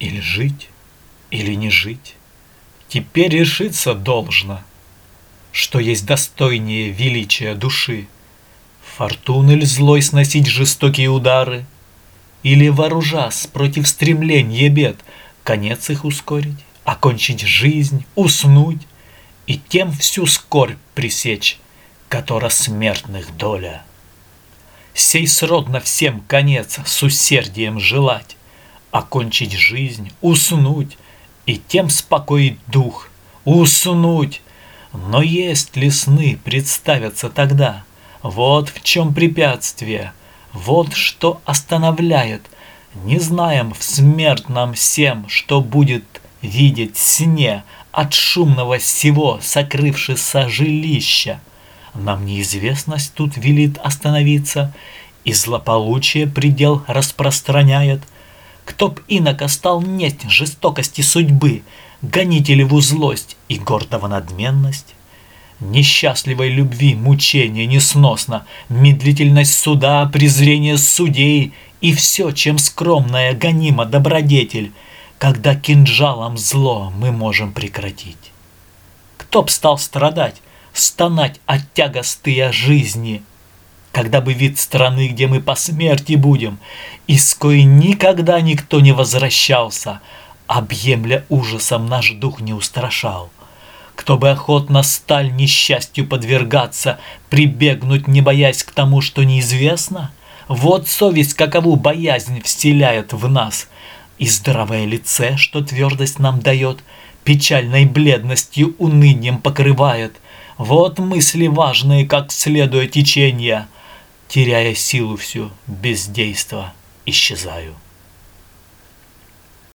Или жить, или не жить, теперь решиться должно, Что есть достойнее величия души. Фортуны ль злой сносить жестокие удары, Или вооружас против стремления бед, Конец их ускорить, окончить жизнь, уснуть И тем всю скорбь пресечь, которая смертных доля. Сей сродно всем конец с усердием желать, Окончить жизнь, уснуть, и тем спокоить дух, уснуть. Но есть ли сны представятся тогда? Вот в чем препятствие, вот что останавливает. Не знаем в смертном всем, что будет видеть сне от шумного всего сокрывшееся жилища. Нам неизвестность тут велит остановиться, и злополучие предел распространяет. Кто б иноко стал несть жестокости судьбы, гонителеву злость и гордого надменность? Несчастливой любви мучение несносно, медлительность суда, презрение судей и все, чем скромная гонима добродетель, когда кинжалом зло мы можем прекратить. Кто б стал страдать, стонать от тягостыя жизни, когда бы вид страны, где мы по смерти будем, из коей никогда никто не возвращался, объемля ужасом наш дух не устрашал. Кто бы охотно сталь несчастью подвергаться, прибегнуть, не боясь к тому, что неизвестно? Вот совесть, какову боязнь вселяет в нас, и здоровое лице, что твердость нам дает, печальной бледностью унынием покрывает — вот мысли важные, как следуя течения. Теряя силу всю, бездейство, исчезаю.